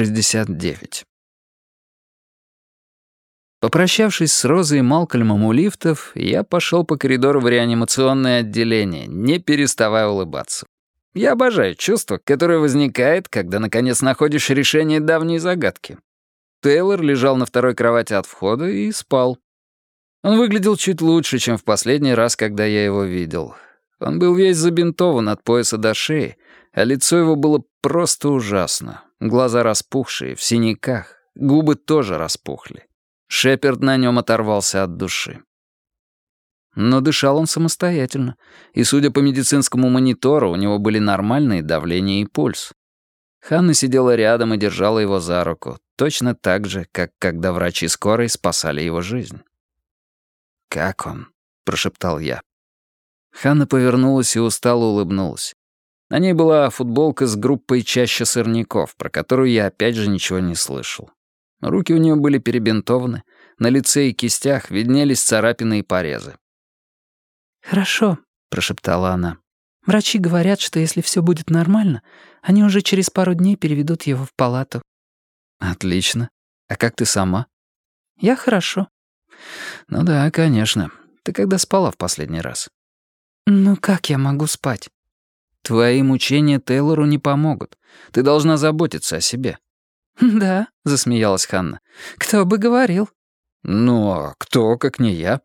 69. Попрощавшись с Розой и Малкольмом у лифтов, я пошел по коридору в реанимационное отделение, не переставая улыбаться. Я обожаю чувство, которое возникает, когда наконец находишь решение давней загадки. Тейлор лежал на второй кровати от входа и спал. Он выглядел чуть лучше, чем в последний раз, когда я его видел. Он был весь забинтован от пояса до шеи, а лицо его было просто ужасно. Глаза распухшие, в синяках, губы тоже распухли. Шеперд на нем оторвался от души. Но дышал он самостоятельно, и, судя по медицинскому монитору, у него были нормальные давление и пульс. Ханна сидела рядом и держала его за руку, точно так же, как когда врачи скорой спасали его жизнь. «Как он?» — прошептал я. Ханна повернулась и устало улыбнулась. На ней была футболка с группой чаще сорняков, про которую я опять же ничего не слышал. Руки у нее были перебинтованы, на лице и кистях виднелись царапины и порезы. «Хорошо», — прошептала она. «Врачи говорят, что если все будет нормально, они уже через пару дней переведут его в палату». «Отлично. А как ты сама?» «Я хорошо». «Ну да, конечно. Ты когда спала в последний раз?» «Ну как я могу спать?» Твои мучения Тейлору не помогут. Ты должна заботиться о себе». «Да», — засмеялась Ханна. «Кто бы говорил?» «Ну, а кто, как не я?»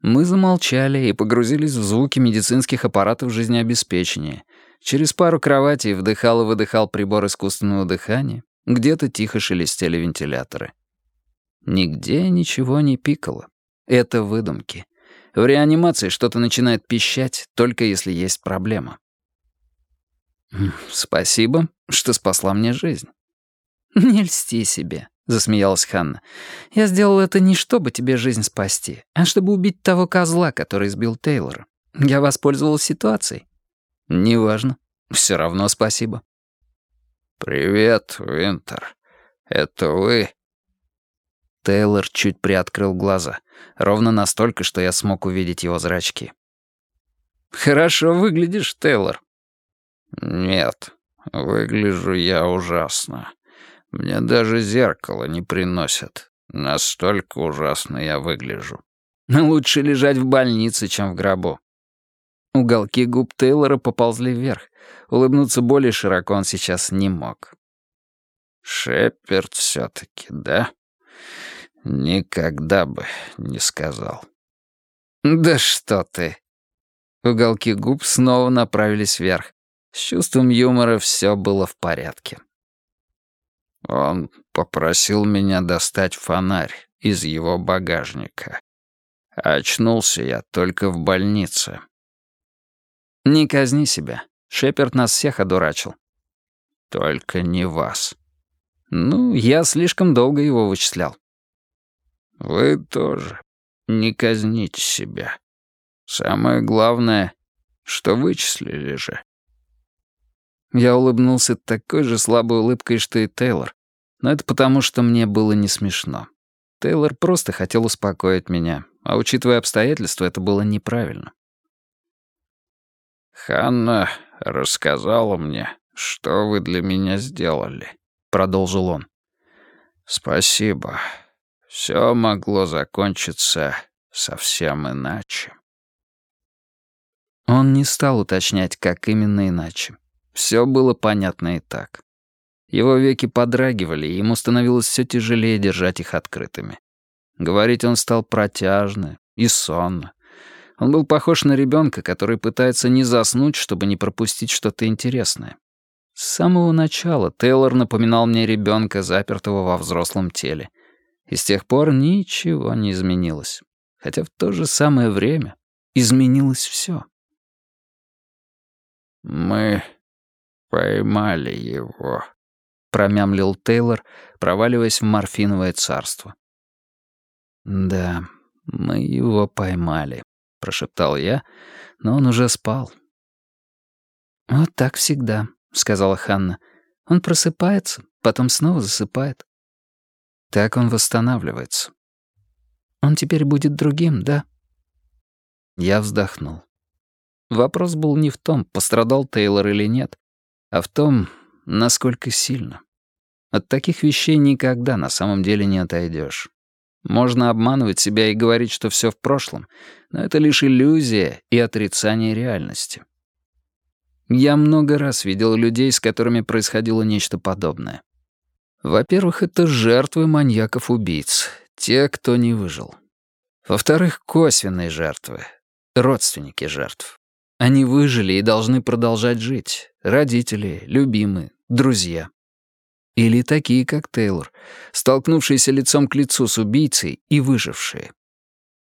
Мы замолчали и погрузились в звуки медицинских аппаратов жизнеобеспечения. Через пару кроватей вдыхал и выдыхал прибор искусственного дыхания, где-то тихо шелестели вентиляторы. Нигде ничего не пикало. Это выдумки. В реанимации что-то начинает пищать, только если есть проблема. «Спасибо, что спасла мне жизнь». «Не льсти себе», — засмеялась Ханна. «Я сделал это не чтобы тебе жизнь спасти, а чтобы убить того козла, который сбил Тейлора. Я воспользовалась ситуацией». «Неважно. Все равно спасибо». «Привет, Винтер. Это вы?» Тейлор чуть приоткрыл глаза, ровно настолько, что я смог увидеть его зрачки. «Хорошо выглядишь, Тейлор». «Нет, выгляжу я ужасно. Мне даже зеркало не приносят. Настолько ужасно я выгляжу». «Лучше лежать в больнице, чем в гробу». Уголки губ Тейлора поползли вверх. Улыбнуться более широко он сейчас не мог. «Шеперд все-таки, да?» Никогда бы не сказал. «Да что ты!» Уголки губ снова направились вверх. С чувством юмора все было в порядке. Он попросил меня достать фонарь из его багажника. Очнулся я только в больнице. «Не казни себя. Шеперд нас всех одурачил». «Только не вас». «Ну, я слишком долго его вычислял». Вы тоже не казните себя. Самое главное, что вычислили же. Я улыбнулся такой же слабой улыбкой, что и Тейлор. Но это потому, что мне было не смешно. Тейлор просто хотел успокоить меня, а учитывая обстоятельства, это было неправильно. «Ханна рассказала мне, что вы для меня сделали», — продолжил он. «Спасибо. Все могло закончиться совсем иначе. Он не стал уточнять, как именно иначе. Все было понятно и так. Его веки подрагивали, и ему становилось все тяжелее держать их открытыми. Говорить он стал протяжно и сонно. Он был похож на ребенка, который пытается не заснуть, чтобы не пропустить что-то интересное. С самого начала Тейлор напоминал мне ребенка, запертого во взрослом теле — и с тех пор ничего не изменилось. Хотя в то же самое время изменилось все. «Мы поймали его», — промямлил Тейлор, проваливаясь в морфиновое царство. «Да, мы его поймали», — прошептал я, но он уже спал. «Вот так всегда», — сказала Ханна. «Он просыпается, потом снова засыпает. Так он восстанавливается. Он теперь будет другим, да? Я вздохнул. Вопрос был не в том, пострадал Тейлор или нет, а в том, насколько сильно. От таких вещей никогда на самом деле не отойдешь. Можно обманывать себя и говорить, что все в прошлом, но это лишь иллюзия и отрицание реальности. Я много раз видел людей, с которыми происходило нечто подобное. Во-первых, это жертвы маньяков-убийц, те, кто не выжил. Во-вторых, косвенные жертвы, родственники жертв. Они выжили и должны продолжать жить. Родители, любимые, друзья. Или такие, как Тейлор, столкнувшиеся лицом к лицу с убийцей и выжившие.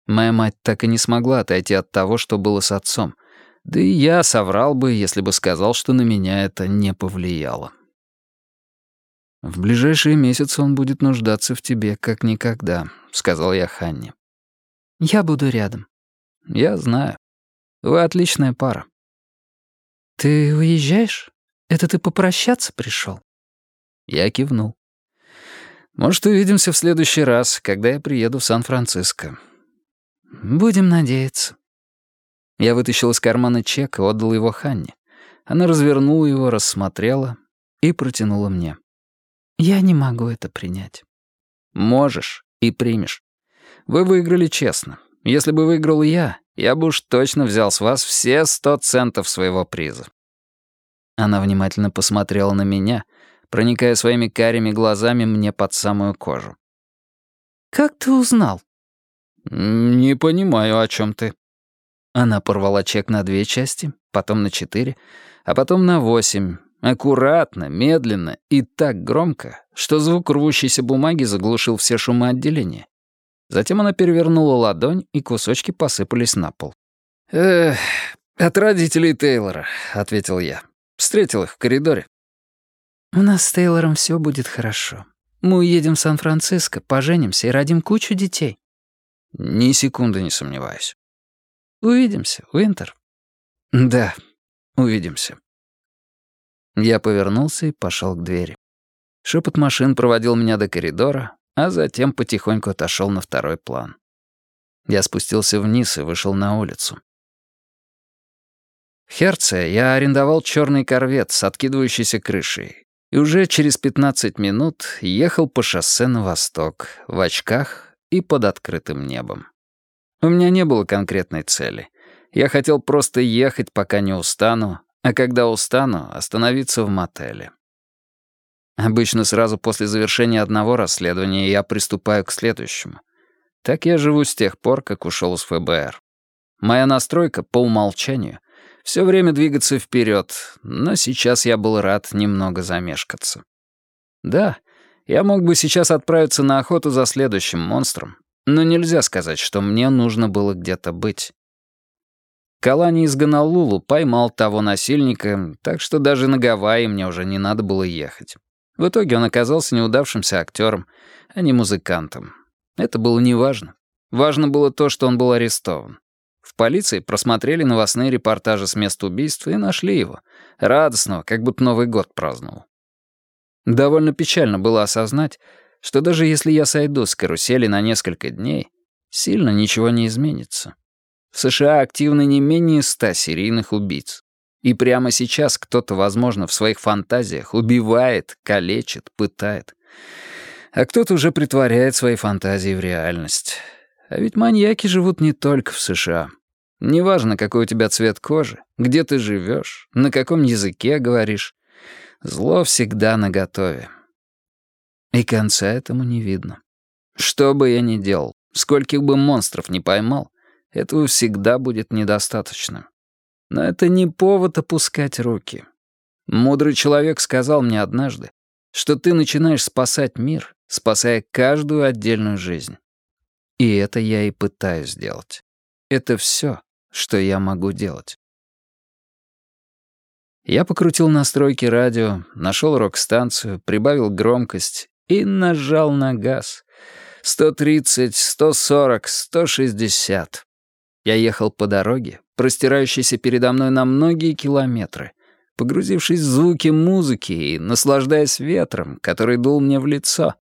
Моя мать так и не смогла отойти от того, что было с отцом. Да и я соврал бы, если бы сказал, что на меня это не повлияло. «В ближайшие месяцы он будет нуждаться в тебе, как никогда», — сказал я Ханне. «Я буду рядом». «Я знаю. Вы отличная пара». «Ты уезжаешь? Это ты попрощаться пришел? Я кивнул. «Может, увидимся в следующий раз, когда я приеду в Сан-Франциско». «Будем надеяться». Я вытащил из кармана чек и отдал его Ханне. Она развернула его, рассмотрела и протянула мне. «Я не могу это принять». «Можешь и примешь. Вы выиграли честно. Если бы выиграл я, я бы уж точно взял с вас все сто центов своего приза». Она внимательно посмотрела на меня — проникая своими карими глазами мне под самую кожу. «Как ты узнал?» «Не понимаю, о чем ты». Она порвала чек на две части, потом на четыре, а потом на восемь, аккуратно, медленно и так громко, что звук рвущейся бумаги заглушил все шумы отделения. Затем она перевернула ладонь, и кусочки посыпались на пол. «Эх, от родителей Тейлора», — ответил я. Встретил их в коридоре. «У нас с Тейлором все будет хорошо. Мы уедем в Сан-Франциско, поженимся и родим кучу детей». «Ни секунды не сомневаюсь». «Увидимся, Уинтер». «Да, увидимся». Я повернулся и пошел к двери. Шепот машин проводил меня до коридора, а затем потихоньку отошел на второй план. Я спустился вниз и вышел на улицу. В Херце я арендовал черный корвет с откидывающейся крышей и уже через 15 минут ехал по шоссе на восток, в очках и под открытым небом. У меня не было конкретной цели. Я хотел просто ехать, пока не устану, а когда устану, остановиться в мотеле. Обычно сразу после завершения одного расследования я приступаю к следующему. Так я живу с тех пор, как ушел из ФБР. Моя настройка по умолчанию все время двигаться вперед, но сейчас я был рад немного замешкаться. Да, я мог бы сейчас отправиться на охоту за следующим монстром, но нельзя сказать, что мне нужно было где-то быть. Калани из Ганалулу поймал того насильника, так что даже на Гавайи мне уже не надо было ехать. В итоге он оказался неудавшимся актером, а не музыкантом. Это было неважно. Важно было то, что он был арестован. В полиции просмотрели новостные репортажи с места убийства и нашли его. Радостного, как будто Новый год праздновал. Довольно печально было осознать, что даже если я сойду с карусели на несколько дней, сильно ничего не изменится. В США активны не менее ста серийных убийц. И прямо сейчас кто-то, возможно, в своих фантазиях убивает, калечит, пытает. А кто-то уже притворяет свои фантазии в реальность. А ведь маньяки живут не только в США. Неважно, какой у тебя цвет кожи, где ты живешь, на каком языке говоришь. Зло всегда наготове. И конца этому не видно. Что бы я ни делал, скольких бы монстров не поймал, этого всегда будет недостаточно. Но это не повод опускать руки. Мудрый человек сказал мне однажды, что ты начинаешь спасать мир, спасая каждую отдельную жизнь. И это я и пытаюсь сделать. Это все, что я могу делать. Я покрутил настройки радио, нашел рок-станцию, прибавил громкость и нажал на газ. 130, 140, 160. Я ехал по дороге, простирающейся передо мной на многие километры, погрузившись в звуки музыки и наслаждаясь ветром, который дул мне в лицо.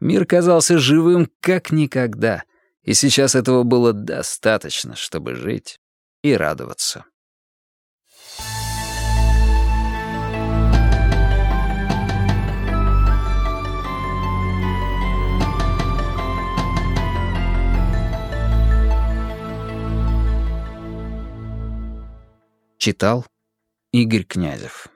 Мир казался живым как никогда, и сейчас этого было достаточно, чтобы жить и радоваться. Читал Игорь Князев